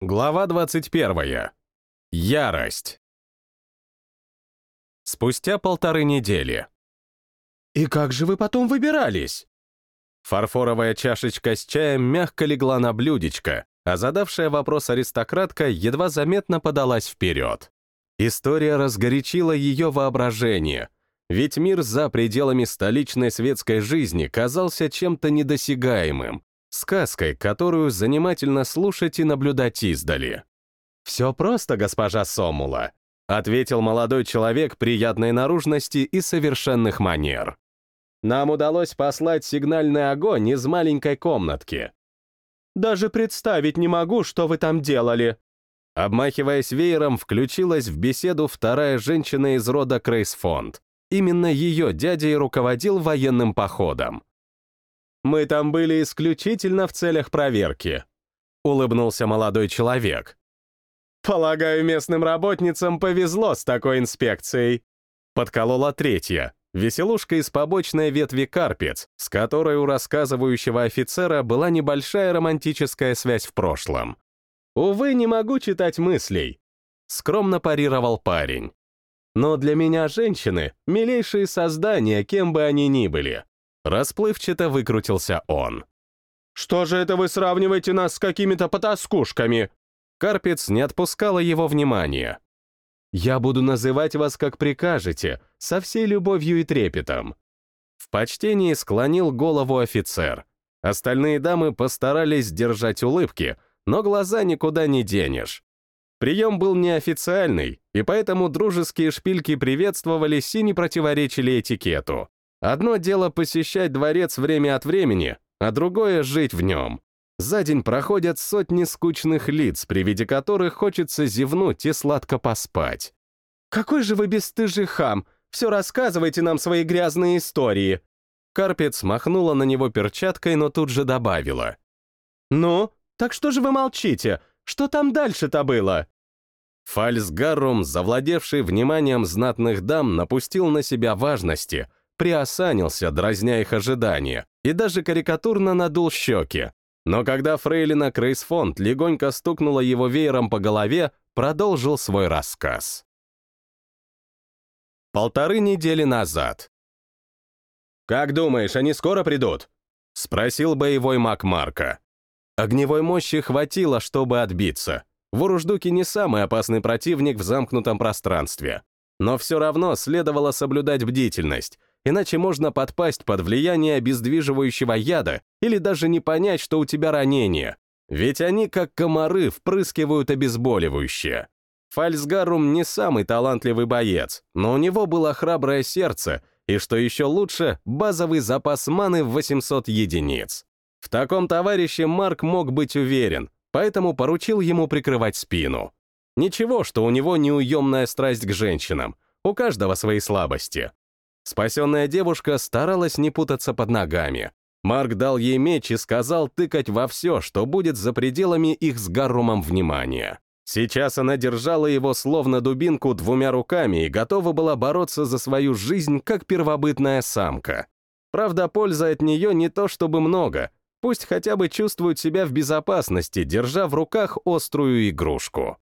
Глава 21. Ярость. Спустя полторы недели. «И как же вы потом выбирались?» Фарфоровая чашечка с чаем мягко легла на блюдечко, а задавшая вопрос аристократка едва заметно подалась вперед. История разгорячила ее воображение, ведь мир за пределами столичной светской жизни казался чем-то недосягаемым, Сказкой, которую занимательно слушать и наблюдать издали. «Все просто, госпожа Сомула», — ответил молодой человек приятной наружности и совершенных манер. «Нам удалось послать сигнальный огонь из маленькой комнатки». «Даже представить не могу, что вы там делали», Обмахиваясь веером, включилась в беседу вторая женщина из рода Крейсфонд. Именно ее дядя и руководил военным походом. Мы там были исключительно в целях проверки», — улыбнулся молодой человек. «Полагаю, местным работницам повезло с такой инспекцией», — подколола третья, веселушка из побочной ветви Карпец, с которой у рассказывающего офицера была небольшая романтическая связь в прошлом. «Увы, не могу читать мыслей», — скромно парировал парень. «Но для меня женщины — милейшие создания, кем бы они ни были. Расплывчато выкрутился он. «Что же это вы сравниваете нас с какими-то потаскушками?» Карпец не отпускала его внимания. «Я буду называть вас, как прикажете, со всей любовью и трепетом». В почтении склонил голову офицер. Остальные дамы постарались держать улыбки, но глаза никуда не денешь. Прием был неофициальный, и поэтому дружеские шпильки приветствовались и не противоречили этикету. Одно дело посещать дворец время от времени, а другое — жить в нем. За день проходят сотни скучных лиц, при виде которых хочется зевнуть и сладко поспать. «Какой же вы бесстыжий хам! Все рассказывайте нам свои грязные истории!» Карпец махнула на него перчаткой, но тут же добавила. «Ну, так что же вы молчите? Что там дальше-то было?» Фальсгаррум, завладевший вниманием знатных дам, напустил на себя важности — приосанился, дразня их ожидания, и даже карикатурно надул щеки. Но когда фрейлина Крейсфонд легонько стукнула его веером по голове, продолжил свой рассказ. Полторы недели назад. «Как думаешь, они скоро придут?» — спросил боевой маг Марка. Огневой мощи хватило, чтобы отбиться. Воруждуки не самый опасный противник в замкнутом пространстве. Но все равно следовало соблюдать бдительность, иначе можно подпасть под влияние обездвиживающего яда или даже не понять, что у тебя ранение. Ведь они, как комары, впрыскивают обезболивающее. Фальсгарум не самый талантливый боец, но у него было храброе сердце и, что еще лучше, базовый запас маны в 800 единиц. В таком товарище Марк мог быть уверен, поэтому поручил ему прикрывать спину. Ничего, что у него неуемная страсть к женщинам, у каждого свои слабости. Спасенная девушка старалась не путаться под ногами. Марк дал ей меч и сказал тыкать во все, что будет за пределами их с Гаррумом внимания. Сейчас она держала его словно дубинку двумя руками и готова была бороться за свою жизнь, как первобытная самка. Правда, польза от нее не то чтобы много, пусть хотя бы чувствует себя в безопасности, держа в руках острую игрушку.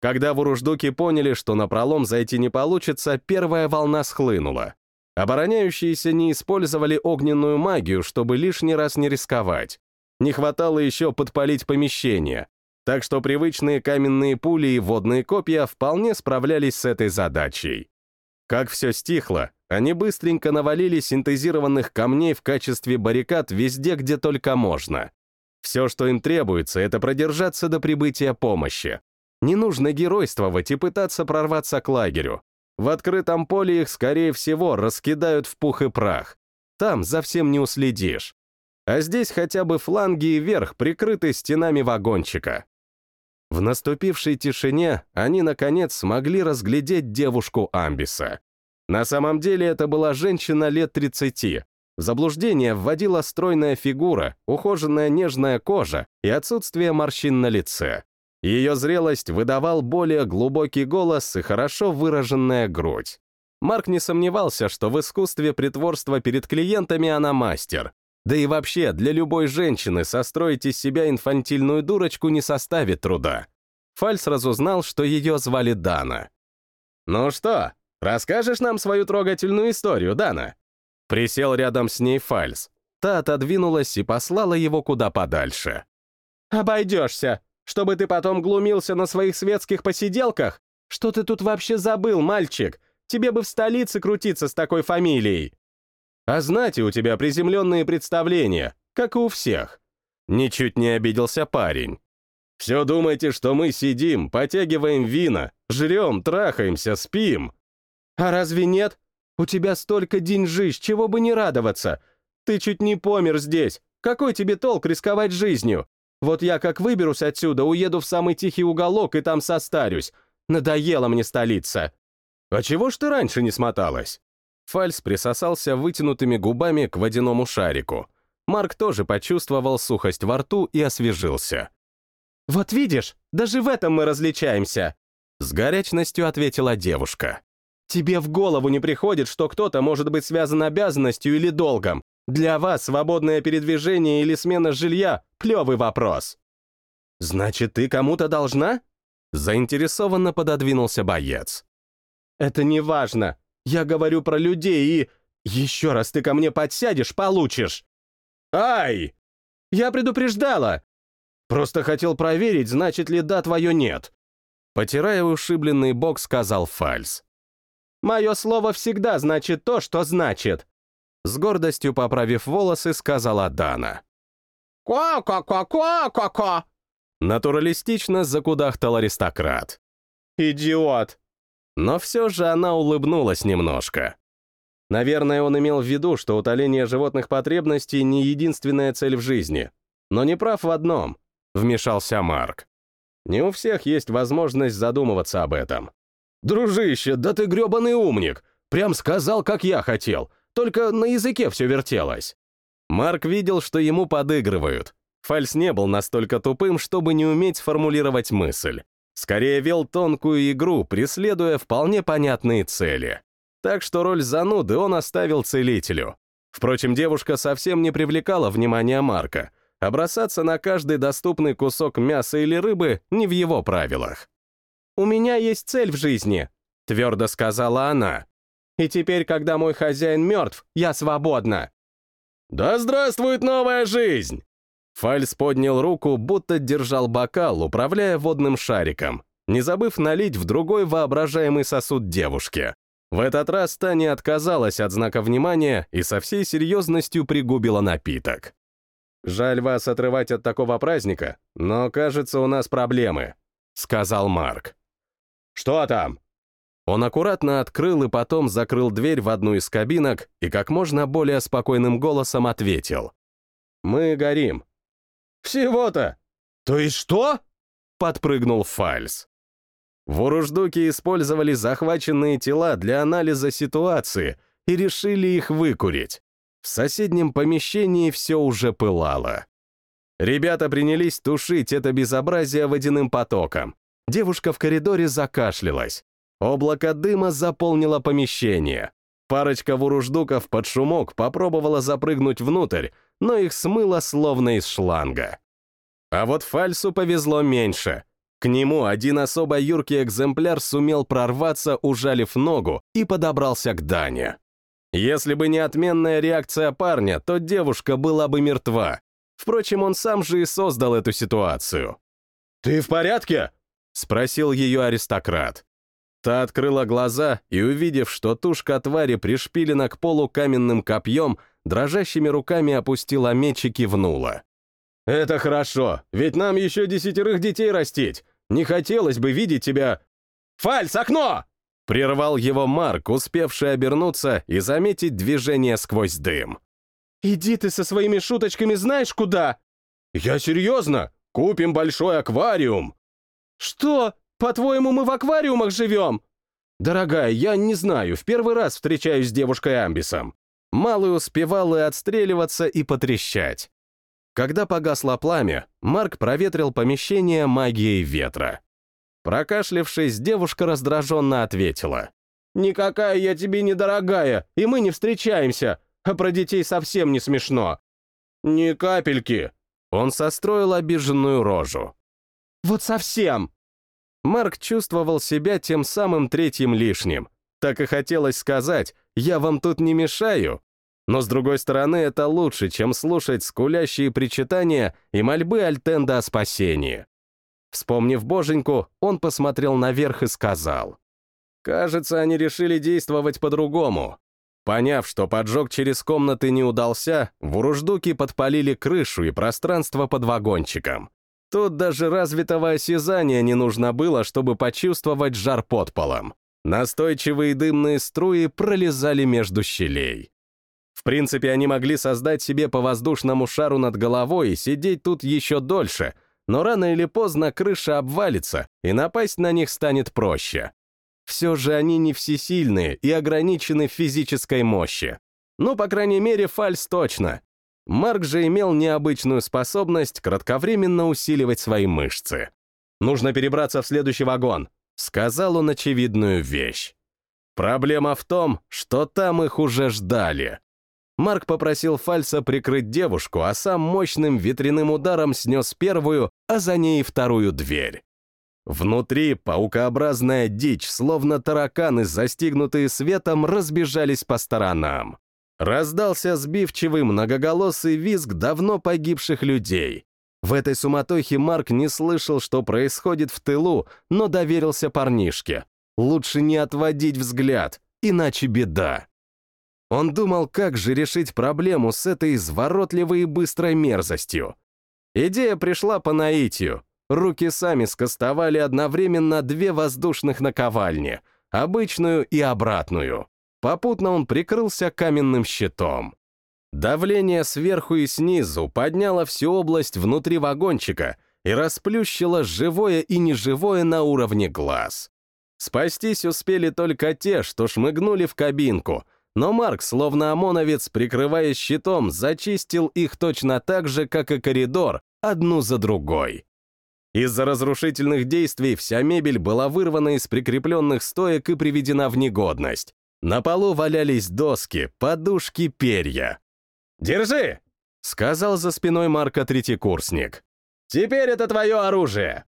Когда вуруждуки поняли, что на пролом зайти не получится, первая волна схлынула. Обороняющиеся не использовали огненную магию, чтобы лишний раз не рисковать. Не хватало еще подпалить помещение, так что привычные каменные пули и водные копья вполне справлялись с этой задачей. Как все стихло, они быстренько навалили синтезированных камней в качестве баррикад везде, где только можно. Все, что им требуется, это продержаться до прибытия помощи. Не нужно геройствовать и пытаться прорваться к лагерю. В открытом поле их, скорее всего, раскидают в пух и прах. Там за всем не уследишь. А здесь хотя бы фланги и верх прикрыты стенами вагончика. В наступившей тишине они, наконец, смогли разглядеть девушку Амбиса. На самом деле это была женщина лет 30. В заблуждение вводила стройная фигура, ухоженная нежная кожа и отсутствие морщин на лице. Ее зрелость выдавал более глубокий голос и хорошо выраженная грудь. Марк не сомневался, что в искусстве притворства перед клиентами она мастер. Да и вообще, для любой женщины состроить из себя инфантильную дурочку не составит труда. Фальс разузнал, что ее звали Дана. «Ну что, расскажешь нам свою трогательную историю, Дана?» Присел рядом с ней Фальс. Та отодвинулась и послала его куда подальше. «Обойдешься, чтобы ты потом глумился на своих светских посиделках? Что ты тут вообще забыл, мальчик? Тебе бы в столице крутиться с такой фамилией!» А знать у тебя приземленные представления, как и у всех. Ничуть не обиделся парень. Все думаете, что мы сидим, потягиваем вина, жрем, трахаемся, спим. А разве нет? У тебя столько деньжищ, чего бы не радоваться. Ты чуть не помер здесь. Какой тебе толк рисковать жизнью? Вот я как выберусь отсюда, уеду в самый тихий уголок и там состарюсь. Надоела мне столица. А чего ж ты раньше не смоталась? Фальс присосался вытянутыми губами к водяному шарику. Марк тоже почувствовал сухость во рту и освежился. «Вот видишь, даже в этом мы различаемся!» С горячностью ответила девушка. «Тебе в голову не приходит, что кто-то может быть связан обязанностью или долгом. Для вас свободное передвижение или смена жилья — плевый вопрос». «Значит, ты кому-то должна?» Заинтересованно пододвинулся боец. «Это не важно. Я говорю про людей и... Еще раз ты ко мне подсядешь, получишь!» «Ай! Я предупреждала! Просто хотел проверить, значит ли да твое нет!» Потирая ушибленный бок, сказал Фальс. «Мое слово всегда значит то, что значит!» С гордостью поправив волосы, сказала Дана. «Ко-ко-ко-ко-ко-ко!» Натуралистично закудахтал аристократ. «Идиот!» Но все же она улыбнулась немножко. Наверное, он имел в виду, что утоление животных потребностей не единственная цель в жизни. Но не прав в одном, — вмешался Марк. Не у всех есть возможность задумываться об этом. «Дружище, да ты гребаный умник! Прям сказал, как я хотел, только на языке все вертелось». Марк видел, что ему подыгрывают. Фальс не был настолько тупым, чтобы не уметь сформулировать мысль. Скорее вел тонкую игру, преследуя вполне понятные цели. Так что роль зануды он оставил целителю. Впрочем, девушка совсем не привлекала внимания Марка, а бросаться на каждый доступный кусок мяса или рыбы не в его правилах. «У меня есть цель в жизни», — твердо сказала она. «И теперь, когда мой хозяин мертв, я свободна». «Да здравствует новая жизнь!» Фальс поднял руку, будто держал бокал, управляя водным шариком, не забыв налить в другой воображаемый сосуд девушке. В этот раз та не отказалась от знака внимания и со всей серьезностью пригубила напиток. «Жаль вас отрывать от такого праздника, но, кажется, у нас проблемы», — сказал Марк. «Что там?» Он аккуратно открыл и потом закрыл дверь в одну из кабинок и как можно более спокойным голосом ответил. «Мы горим. «Всего-то! То есть что?» — подпрыгнул Фальс. Воруждуки использовали захваченные тела для анализа ситуации и решили их выкурить. В соседнем помещении все уже пылало. Ребята принялись тушить это безобразие водяным потоком. Девушка в коридоре закашлялась. Облако дыма заполнило помещение. Парочка вуруждуков под шумок попробовала запрыгнуть внутрь, но их смыло словно из шланга. А вот Фальсу повезло меньше. К нему один особо юркий экземпляр сумел прорваться, ужалив ногу, и подобрался к Дане. Если бы не отменная реакция парня, то девушка была бы мертва. Впрочем, он сам же и создал эту ситуацию. «Ты в порядке?» — спросил ее аристократ. Та открыла глаза и, увидев, что тушка твари пришпилена к полу каменным копьем, дрожащими руками опустила меч и кивнула. «Это хорошо, ведь нам еще десятерых детей растить. Не хотелось бы видеть тебя...» «Фальс, окно!» Прервал его Марк, успевший обернуться и заметить движение сквозь дым. «Иди ты со своими шуточками знаешь куда?» «Я серьезно! Купим большой аквариум!» «Что? По-твоему, мы в аквариумах живем?» «Дорогая, я не знаю, в первый раз встречаюсь с девушкой-амбисом». Малый успевал и отстреливаться, и потрещать. Когда погасло пламя, Марк проветрил помещение магией ветра. Прокашлявшись, девушка раздраженно ответила. «Никакая я тебе не дорогая, и мы не встречаемся, а про детей совсем не смешно. «Ни капельки!» Он состроил обиженную рожу. «Вот совсем!» Марк чувствовал себя тем самым третьим лишним. Так и хотелось сказать, я вам тут не мешаю. Но, с другой стороны, это лучше, чем слушать скулящие причитания и мольбы Альтенда о спасении. Вспомнив боженьку, он посмотрел наверх и сказал. «Кажется, они решили действовать по-другому. Поняв, что поджог через комнаты не удался, вуруждуки подпалили крышу и пространство под вагончиком. Тут даже развитого осязания не нужно было, чтобы почувствовать жар под полом. Настойчивые дымные струи пролезали между щелей. В принципе, они могли создать себе по воздушному шару над головой и сидеть тут еще дольше, но рано или поздно крыша обвалится, и напасть на них станет проще. Все же они не всесильные и ограничены физической мощи. Ну, по крайней мере, Фальс точно. Марк же имел необычную способность кратковременно усиливать свои мышцы. «Нужно перебраться в следующий вагон», — сказал он очевидную вещь. Проблема в том, что там их уже ждали. Марк попросил Фальса прикрыть девушку, а сам мощным ветряным ударом снес первую, а за ней вторую дверь. Внутри паукообразная дичь, словно тараканы, застигнутые светом, разбежались по сторонам. Раздался сбивчивый многоголосый визг давно погибших людей. В этой суматохе Марк не слышал, что происходит в тылу, но доверился парнишке. Лучше не отводить взгляд, иначе беда. Он думал, как же решить проблему с этой изворотливой и быстрой мерзостью. Идея пришла по наитию. Руки сами скостовали одновременно две воздушных наковальни, обычную и обратную. Попутно он прикрылся каменным щитом. Давление сверху и снизу подняло всю область внутри вагончика и расплющило живое и неживое на уровне глаз. Спастись успели только те, что шмыгнули в кабинку, но Марк, словно ОМОНовец, прикрываясь щитом, зачистил их точно так же, как и коридор, одну за другой. Из-за разрушительных действий вся мебель была вырвана из прикрепленных стоек и приведена в негодность. На полу валялись доски, подушки, перья. «Держи!» — сказал за спиной Марка третьекурсник. «Теперь это твое оружие!»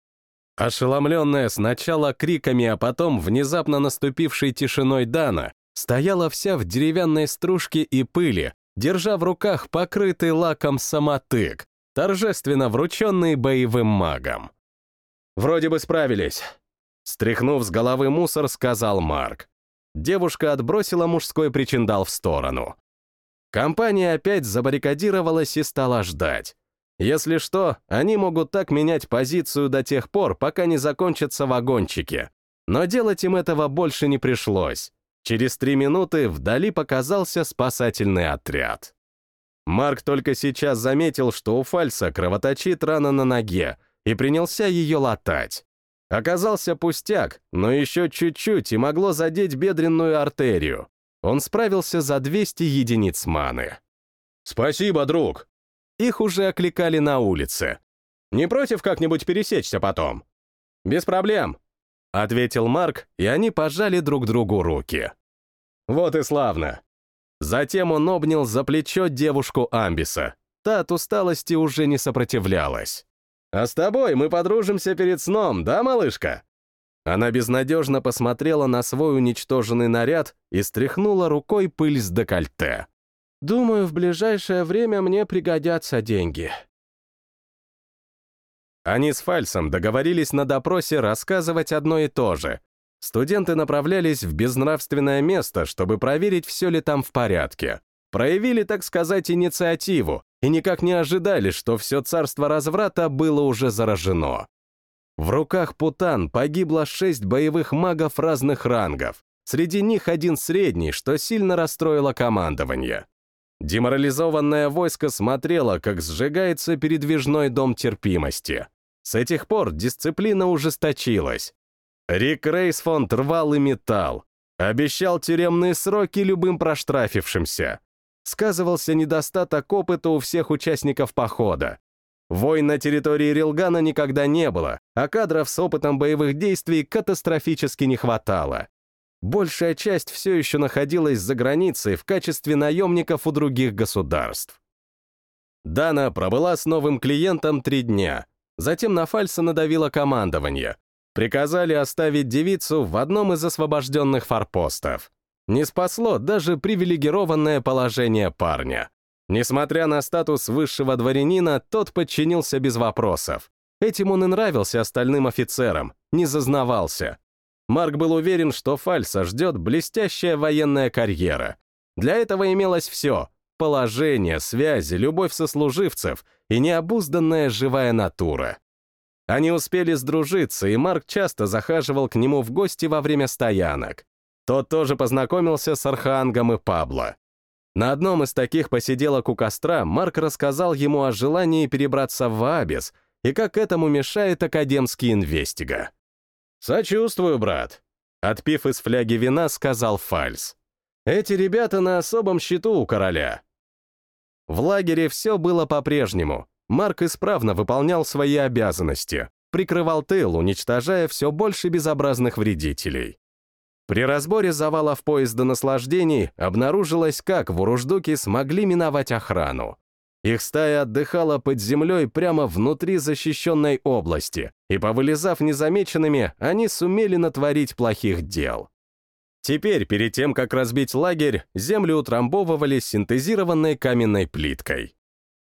Ошеломленная сначала криками, а потом внезапно наступившей тишиной Дана, стояла вся в деревянной стружке и пыли, держа в руках покрытый лаком самотык, торжественно врученный боевым магом. «Вроде бы справились», — стряхнув с головы мусор, сказал Марк. Девушка отбросила мужской причиндал в сторону. Компания опять забаррикадировалась и стала ждать. Если что, они могут так менять позицию до тех пор, пока не закончатся вагончики. Но делать им этого больше не пришлось. Через три минуты вдали показался спасательный отряд. Марк только сейчас заметил, что у Фальса кровоточит рана на ноге, и принялся ее латать. Оказался пустяк, но еще чуть-чуть и могло задеть бедренную артерию. Он справился за 200 единиц маны. «Спасибо, друг!» Их уже окликали на улице. «Не против как-нибудь пересечься потом?» «Без проблем», — ответил Марк, и они пожали друг другу руки. «Вот и славно!» Затем он обнял за плечо девушку Амбиса. Та от усталости уже не сопротивлялась. «А с тобой мы подружимся перед сном, да, малышка?» Она безнадежно посмотрела на свой уничтоженный наряд и стряхнула рукой пыль с декольте. «Думаю, в ближайшее время мне пригодятся деньги». Они с Фальсом договорились на допросе рассказывать одно и то же. Студенты направлялись в безнравственное место, чтобы проверить, все ли там в порядке. Проявили, так сказать, инициативу, и никак не ожидали, что все царство разврата было уже заражено. В руках Путан погибло шесть боевых магов разных рангов, среди них один средний, что сильно расстроило командование. Деморализованное войско смотрело, как сжигается передвижной дом терпимости. С этих пор дисциплина ужесточилась. Рик Рейсфонд рвал и металл, обещал тюремные сроки любым проштрафившимся сказывался недостаток опыта у всех участников похода. Войн на территории Рилгана никогда не было, а кадров с опытом боевых действий катастрофически не хватало. Большая часть все еще находилась за границей в качестве наемников у других государств. Дана пробыла с новым клиентом три дня. Затем на Фальса надавило командование. Приказали оставить девицу в одном из освобожденных форпостов. Не спасло даже привилегированное положение парня. Несмотря на статус высшего дворянина, тот подчинился без вопросов. Этим он и нравился остальным офицерам, не зазнавался. Марк был уверен, что Фальса ждет блестящая военная карьера. Для этого имелось все — положение, связи, любовь сослуживцев и необузданная живая натура. Они успели сдружиться, и Марк часто захаживал к нему в гости во время стоянок. Тот тоже познакомился с Архангом и Пабло. На одном из таких посиделок у костра Марк рассказал ему о желании перебраться в Абис и как этому мешает академский инвестига. «Сочувствую, брат», — отпив из фляги вина, сказал Фальс. «Эти ребята на особом счету у короля». В лагере все было по-прежнему. Марк исправно выполнял свои обязанности, прикрывал тыл, уничтожая все больше безобразных вредителей. При разборе завалов поезда наслаждений обнаружилось, как в Уруждуке смогли миновать охрану. Их стая отдыхала под землей прямо внутри защищенной области, и, повылезав незамеченными, они сумели натворить плохих дел. Теперь, перед тем, как разбить лагерь, землю утрамбовывали синтезированной каменной плиткой.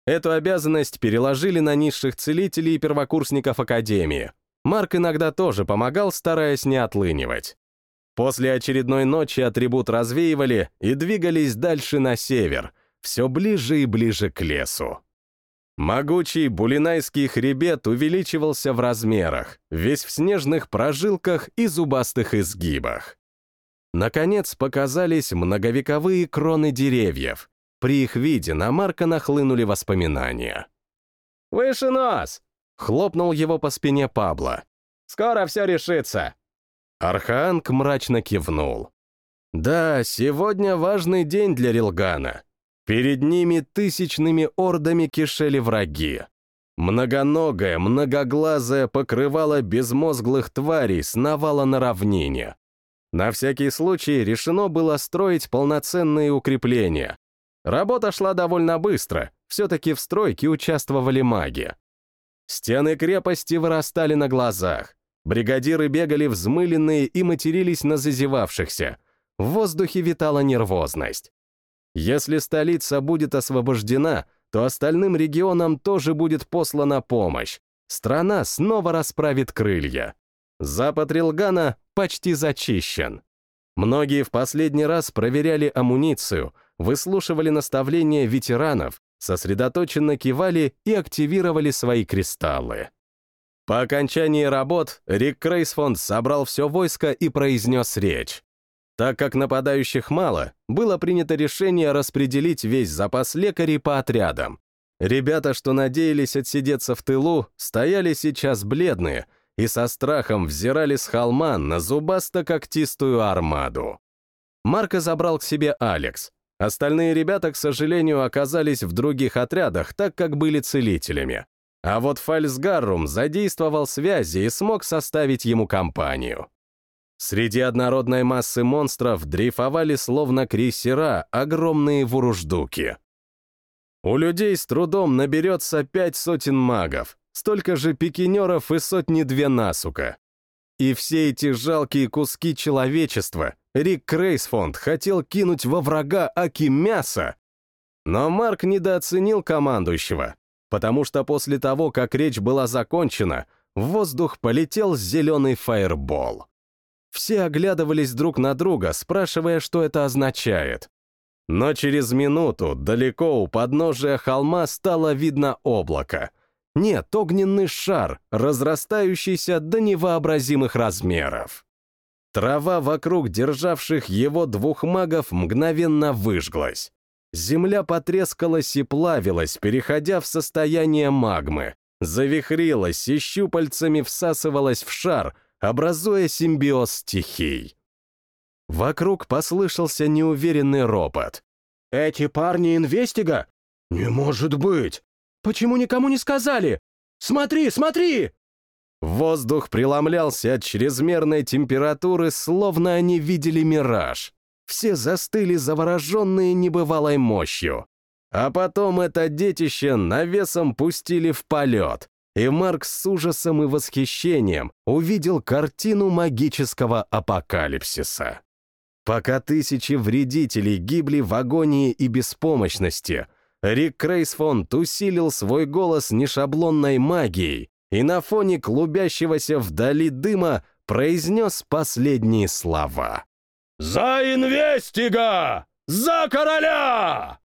Эту обязанность переложили на низших целителей и первокурсников Академии. Марк иногда тоже помогал, стараясь не отлынивать. После очередной ночи атрибут развеивали и двигались дальше на север, все ближе и ближе к лесу. Могучий булинайский хребет увеличивался в размерах, весь в снежных прожилках и зубастых изгибах. Наконец показались многовековые кроны деревьев. При их виде на Марка нахлынули воспоминания. «Выше нос!» — хлопнул его по спине Пабло. «Скоро все решится!» Арханг мрачно кивнул. Да, сегодня важный день для Рилгана. Перед ними тысячными ордами кишели враги. Многоногое, многоглазое покрывало безмозглых тварей сновало на равнине. На всякий случай решено было строить полноценные укрепления. Работа шла довольно быстро, все-таки в стройке участвовали маги. Стены крепости вырастали на глазах. Бригадиры бегали взмыленные и матерились на зазевавшихся. В воздухе витала нервозность. Если столица будет освобождена, то остальным регионам тоже будет послана помощь. Страна снова расправит крылья. Запад Рилгана почти зачищен. Многие в последний раз проверяли амуницию, выслушивали наставления ветеранов, сосредоточенно кивали и активировали свои кристаллы. По окончании работ Рик Крейсфонд собрал все войско и произнес речь. Так как нападающих мало, было принято решение распределить весь запас лекарей по отрядам. Ребята, что надеялись отсидеться в тылу, стояли сейчас бледные и со страхом взирали с холма на зубасто-когтистую армаду. Марка забрал к себе Алекс. Остальные ребята, к сожалению, оказались в других отрядах, так как были целителями. А вот Фальсгаррум задействовал связи и смог составить ему компанию. Среди однородной массы монстров дрейфовали словно крейсера огромные вуруждуки. У людей с трудом наберется пять сотен магов, столько же пикинеров и сотни-две насука. И все эти жалкие куски человечества Рик Крейсфонд хотел кинуть во врага Аки мясо. Но Марк недооценил командующего, потому что после того, как речь была закончена, в воздух полетел зеленый фаербол. Все оглядывались друг на друга, спрашивая, что это означает. Но через минуту далеко у подножия холма стало видно облако. Нет, огненный шар, разрастающийся до невообразимых размеров. Трава вокруг державших его двух магов мгновенно выжглась. Земля потрескалась и плавилась, переходя в состояние магмы, завихрилась и щупальцами всасывалась в шар, образуя симбиоз стихий. Вокруг послышался неуверенный ропот. «Эти парни инвестига? Не может быть! Почему никому не сказали? Смотри, смотри!» Воздух преломлялся от чрезмерной температуры, словно они видели мираж. Все застыли завороженные небывалой мощью. А потом это детище навесом пустили в полет, и Марк с ужасом и восхищением увидел картину магического апокалипсиса. Пока тысячи вредителей гибли в агонии и беспомощности, Рик Крейсфонд усилил свой голос нешаблонной магией и на фоне клубящегося вдали дыма произнес последние слова. «За инвестига! За короля!»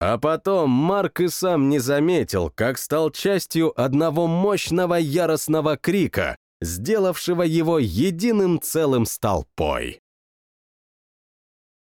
А потом Марк и сам не заметил, как стал частью одного мощного яростного крика, сделавшего его единым целым столпой.